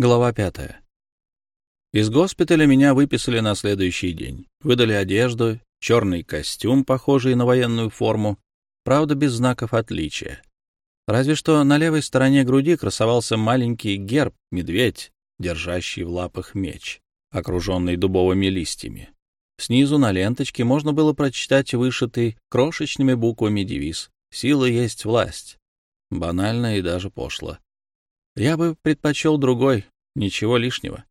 Глава пятая. Из госпиталя меня выписали на следующий день. Выдали одежду, черный костюм, похожий на военную форму, правда, без знаков отличия. Разве что на левой стороне груди красовался маленький герб, медведь, держащий в лапах меч, окруженный дубовыми листьями. Снизу на ленточке можно было прочитать вышитый крошечными буквами девиз «Сила есть власть». Банально и даже пошло. Я бы предпочел другой, ничего лишнего.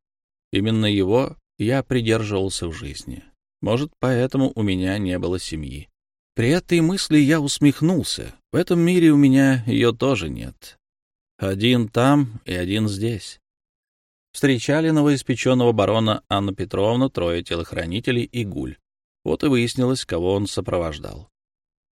Именно его я придерживался в жизни. Может, поэтому у меня не было семьи. При этой мысли я усмехнулся. В этом мире у меня ее тоже нет. Один там и один здесь. Встречали новоиспеченного барона Анну Петровну, трое телохранителей и гуль. Вот и выяснилось, кого он сопровождал.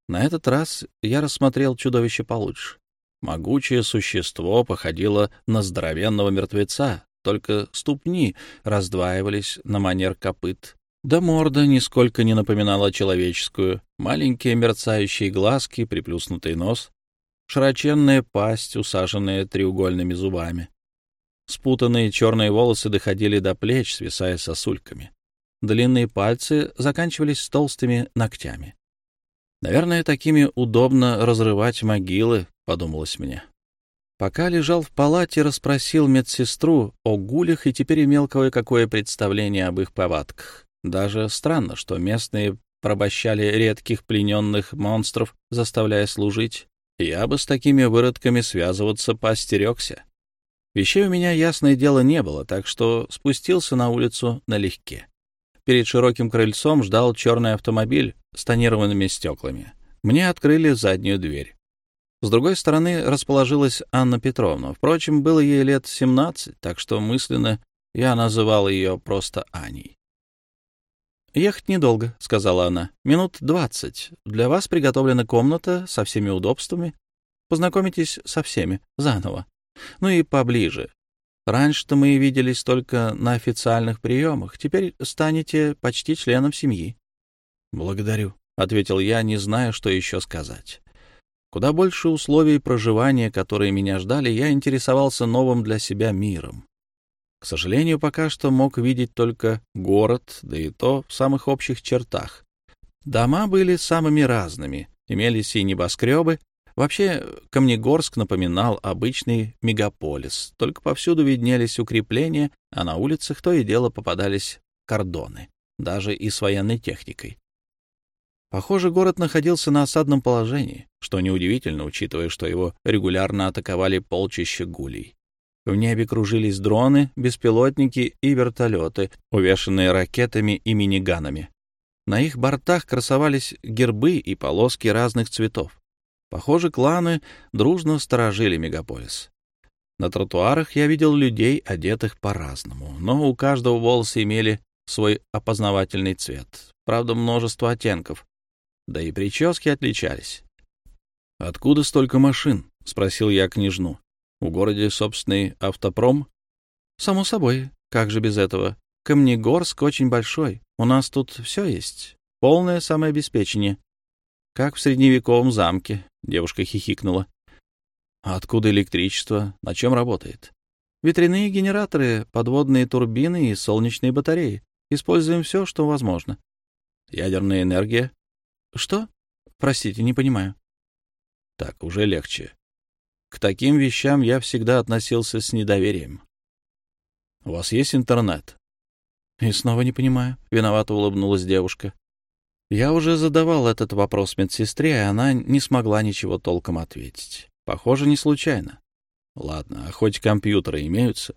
На этот раз я рассмотрел чудовище получше. Могучее существо походило на здоровенного мертвеца, только ступни раздваивались на манер копыт. Да морда нисколько не напоминала человеческую. Маленькие мерцающие глазки, приплюснутый нос, широченная пасть, усаженная треугольными зубами. Спутанные черные волосы доходили до плеч, свисая сосульками. Длинные пальцы заканчивались толстыми ногтями. Наверное, такими удобно разрывать могилы, — подумалось мне. Пока лежал в палате, расспросил медсестру о гулях и теперь имел кое-какое представление об их повадках. Даже странно, что местные пробощали редких плененных монстров, заставляя служить. Я бы с такими выродками связываться поостерегся. Вещей у меня, ясное дело, не было, так что спустился на улицу налегке. Перед широким крыльцом ждал черный автомобиль с тонированными стеклами. Мне открыли заднюю дверь. С другой стороны расположилась Анна Петровна. Впрочем, было ей лет 17, так что мысленно я называл ее просто Аней. «Ехать недолго», — сказала она. «Минут двадцать. Для вас приготовлена комната со всеми удобствами. Познакомитесь со всеми заново. Ну и поближе. Раньше-то мы виделись только на официальных приемах. Теперь станете почти членом семьи». «Благодарю», — ответил я, не зная, что еще сказать. Куда больше условий проживания, которые меня ждали, я интересовался новым для себя миром. К сожалению, пока что мог видеть только город, да и то в самых общих чертах. Дома были самыми разными, имелись и небоскребы. Вообще, Камнегорск напоминал обычный мегаполис, только повсюду виднелись укрепления, а на улицах то и дело попадались кордоны, даже и с военной техникой. Похоже, город находился на осадном положении, что неудивительно, учитывая, что его регулярно атаковали полчища гулей. В небе кружились дроны, беспилотники и вертолеты, увешанные ракетами и миниганами. На их бортах красовались гербы и полоски разных цветов. Похоже, кланы дружно сторожили мегаполис. На тротуарах я видел людей, одетых по-разному, но у каждого волосы имели свой опознавательный цвет. Правда, множество оттенков, да и прически отличались. «Откуда столько машин?» — спросил я княжну. «У городе собственный автопром?» «Само собой. Как же без этого? Камнегорск очень большой. У нас тут все есть. Полное самообеспечение. Как в средневековом замке», — девушка хихикнула. «А откуда электричество? На чем работает?» «Ветряные генераторы, подводные турбины и солнечные батареи. Используем все, что возможно». «Ядерная энергия?» Что? Простите, не понимаю. Так, уже легче. К таким вещам я всегда относился с недоверием. У вас есть интернет? И снова не понимаю. Виновато улыбнулась девушка. Я уже задавал этот вопрос медсестре, и она не смогла ничего толком ответить. Похоже, не случайно. Ладно, а хоть компьютеры имеются?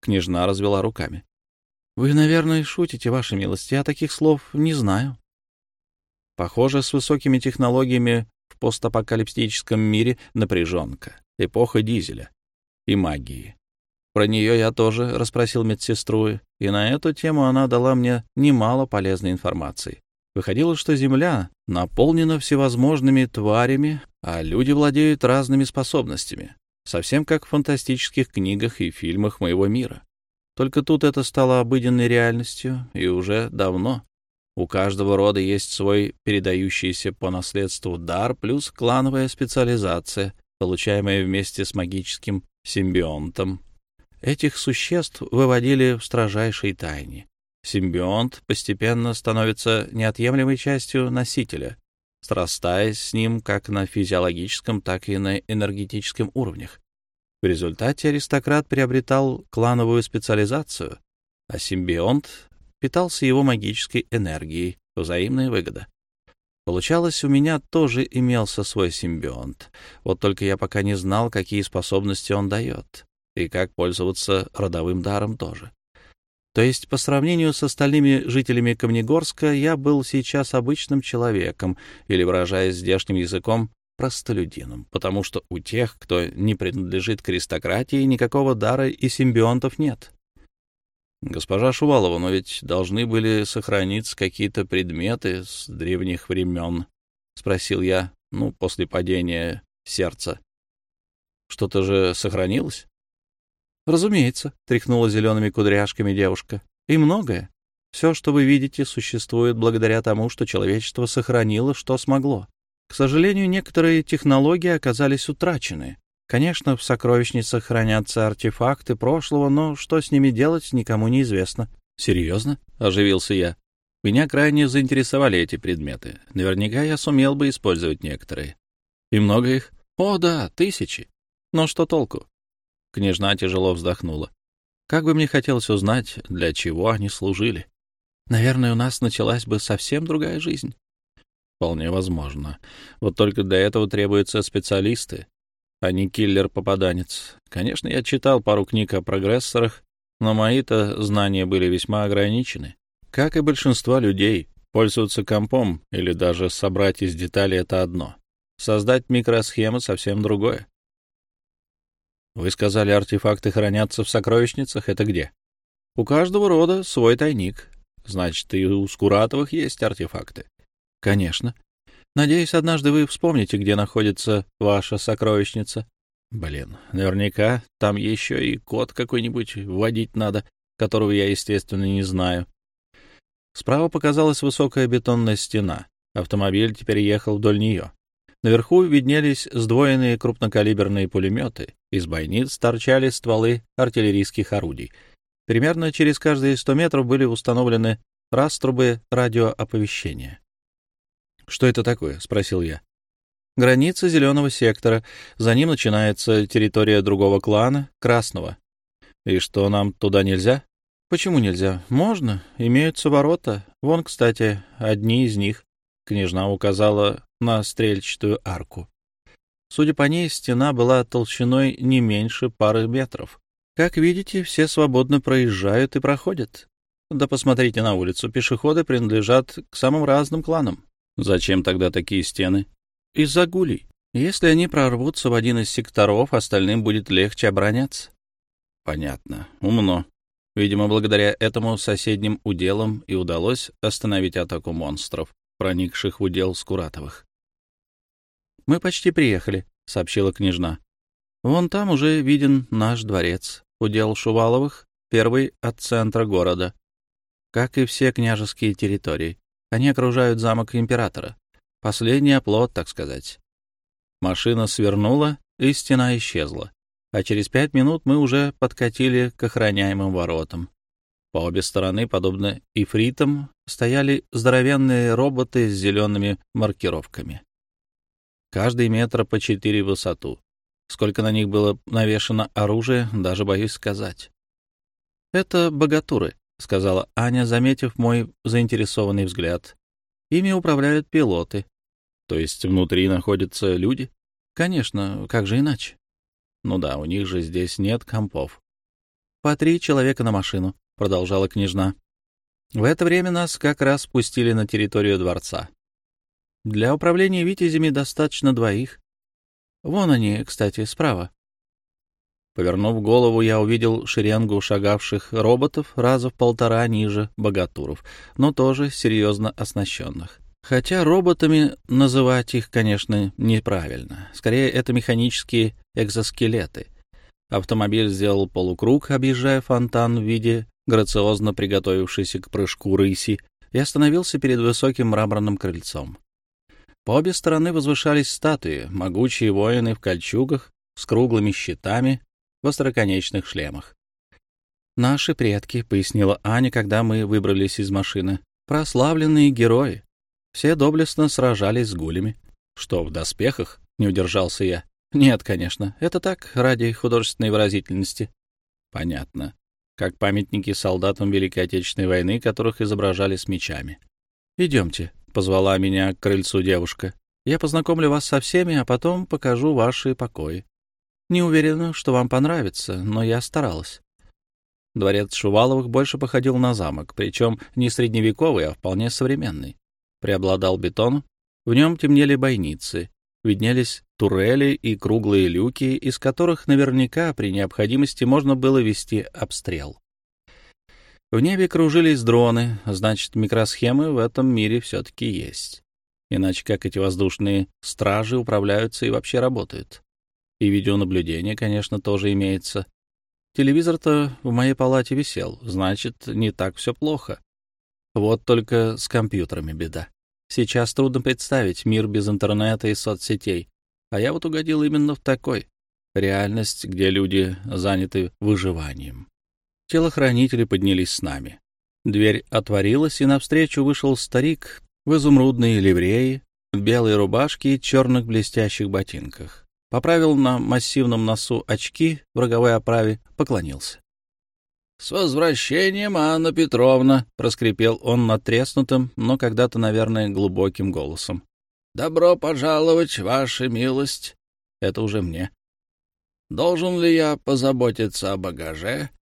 Княжна развела руками. Вы, наверное, шутите, ваша милость. Я таких слов не знаю. Похоже, с высокими технологиями в постапокалиптическом мире напряженка, эпоха дизеля и магии. Про нее я тоже расспросил медсестру, и на эту тему она дала мне немало полезной информации. Выходило, что Земля наполнена всевозможными тварями, а люди владеют разными способностями, совсем как в фантастических книгах и фильмах моего мира. Только тут это стало обыденной реальностью, и уже давно. У каждого рода есть свой передающийся по наследству дар плюс клановая специализация, получаемая вместе с магическим симбионтом. Этих существ выводили в строжайшей тайне. Симбионт постепенно становится неотъемлемой частью носителя, срастаясь с ним как на физиологическом, так и на энергетическом уровнях. В результате аристократ приобретал клановую специализацию, а симбионт питался его магической энергией, взаимная выгода. Получалось, у меня тоже имелся свой симбионт, вот только я пока не знал, какие способности он дает, и как пользоваться родовым даром тоже. То есть, по сравнению с остальными жителями Камнегорска, я был сейчас обычным человеком, или, выражаясь здешним языком, простолюдином, потому что у тех, кто не принадлежит к аристократии, никакого дара и симбионтов нет. Госпожа Шувалова, но ведь должны были сохраниться какие-то предметы с древних времен, — спросил я, ну, после падения сердца. Что-то же сохранилось? — Разумеется, — тряхнула зелеными кудряшками девушка. — И многое. Все, что вы видите, существует благодаря тому, что человечество сохранило, что смогло. К сожалению, некоторые технологии оказались утрачены. Конечно, в сокровищницах хранятся артефакты прошлого, но что с ними делать, никому не известно. Серьезно? Оживился я. Меня крайне заинтересовали эти предметы. Наверняка я сумел бы использовать некоторые. И много их? О, да, тысячи. Но что толку? Княжна тяжело вздохнула. Как бы мне хотелось узнать, для чего они служили. Наверное, у нас началась бы совсем другая жизнь. Вполне возможно. Вот только для этого требуются специалисты, а не киллер-попаданец. Конечно, я читал пару книг о прогрессорах, но мои-то знания были весьма ограничены. Как и большинство людей, пользоваться компом или даже собрать из деталей — это одно. Создать микросхемы — совсем другое. Вы сказали, артефакты хранятся в сокровищницах. Это где? У каждого рода свой тайник. Значит, и у Скуратовых есть артефакты. Конечно. Надеюсь, однажды вы вспомните, где находится ваша сокровищница. Блин, наверняка там еще и код какой-нибудь вводить надо, которого я, естественно, не знаю. Справа показалась высокая бетонная стена. Автомобиль теперь ехал вдоль нее. Наверху виднелись сдвоенные крупнокалиберные пулеметы. Из бойниц торчали стволы артиллерийских орудий. Примерно через каждые сто метров были установлены раструбы радиооповещения. «Что это такое?» — спросил я. «Граница зеленого сектора. За ним начинается территория другого клана, красного. И что, нам туда нельзя?» «Почему нельзя? Можно. Имеются ворота. Вон, кстати, одни из них». Княжна указала на стрельчатую арку. Судя по ней, стена была толщиной не меньше пары метров. Как видите, все свободно проезжают и проходят. Да посмотрите на улицу, пешеходы принадлежат к самым разным кланам. Зачем тогда такие стены? Из-за гулей. Если они прорвутся в один из секторов, остальным будет легче обороняться. Понятно. Умно. Видимо, благодаря этому соседним уделам и удалось остановить атаку монстров, проникших в удел Скуратовых. «Мы почти приехали», — сообщила княжна. «Вон там уже виден наш дворец, удел Шуваловых, первый от центра города, как и все княжеские территории. Они окружают замок императора. Последний оплот, так сказать. Машина свернула, и стена исчезла. А через пять минут мы уже подкатили к охраняемым воротам. По обе стороны, подобно ифритам, стояли здоровенные роботы с зелеными маркировками. Каждый метра по четыре в высоту. Сколько на них было навешано оружия, даже боюсь сказать. Это богатуры, — сказала Аня, заметив мой заинтересованный взгляд. «Ими управляют пилоты. То есть внутри находятся люди? Конечно, как же иначе? Ну да, у них же здесь нет компов. По три человека на машину», — продолжала княжна. В это время нас как раз спустили на территорию дворца. Для управления витязями достаточно двоих. Вон они, кстати, справа. Повернув голову, я увидел шеренгу шагавших роботов раза в полтора ниже богатуров, но тоже серьезно оснащенных. Хотя роботами называть их, конечно, неправильно. Скорее, это механические экзоскелеты. Автомобиль сделал полукруг, объезжая фонтан в виде грациозно приготовившейся к прыжку рыси, и остановился перед высоким мраморным крыльцом. По обе стороны возвышались статуи, могучие воины в кольчугах с круглыми щитами, в остроконечных шлемах. «Наши предки», — пояснила Аня, когда мы выбрались из машины. «Прославленные герои. Все доблестно сражались с гулями». «Что, в доспехах?» — не удержался я. «Нет, конечно. Это так, ради художественной выразительности». «Понятно. Как памятники солдатам Великой Отечественной войны, которых изображали с мечами». «Идемте», — позвала меня к крыльцу девушка. «Я познакомлю вас со всеми, а потом покажу ваши покои. Не уверена, что вам понравится, но я старалась». Дворец Шуваловых больше походил на замок, причем не средневековый, а вполне современный. Преобладал бетон, в нем темнели бойницы, виднелись турели и круглые люки, из которых наверняка при необходимости можно было вести обстрел. В небе кружились дроны, значит, микросхемы в этом мире все-таки есть. Иначе как эти воздушные стражи управляются и вообще работают? И видеонаблюдение, конечно, тоже имеется. Телевизор-то в моей палате висел, значит, не так все плохо. Вот только с компьютерами беда. Сейчас трудно представить мир без интернета и соцсетей, а я вот угодил именно в такой реальность, где люди заняты выживанием. Телохранители поднялись с нами. Дверь отворилась, и навстречу вышел старик в изумрудной ливреи, белой рубашке и черных блестящих ботинках поправил на массивном носу очки в роговой оправе, поклонился. — С возвращением, Анна Петровна! — проскрипел он натреснутым, но когда-то, наверное, глубоким голосом. — Добро пожаловать, ваша милость! Это уже мне. Должен ли я позаботиться о багаже? —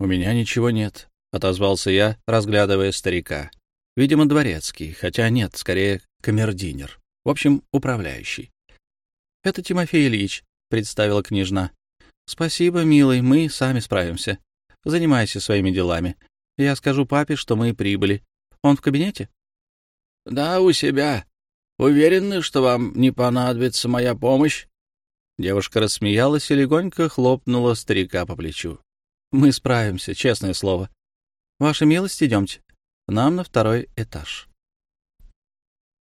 У меня ничего нет, — отозвался я, разглядывая старика. Видимо, дворецкий, хотя нет, скорее камердинер. В общем, управляющий. — Это Тимофей Ильич, — представила княжна. — Спасибо, милый, мы сами справимся. Занимайся своими делами. Я скажу папе, что мы прибыли. Он в кабинете? — Да, у себя. Уверены, что вам не понадобится моя помощь? Девушка рассмеялась и легонько хлопнула старика по плечу. — Мы справимся, честное слово. Ваша милость, идемте. Нам на второй этаж.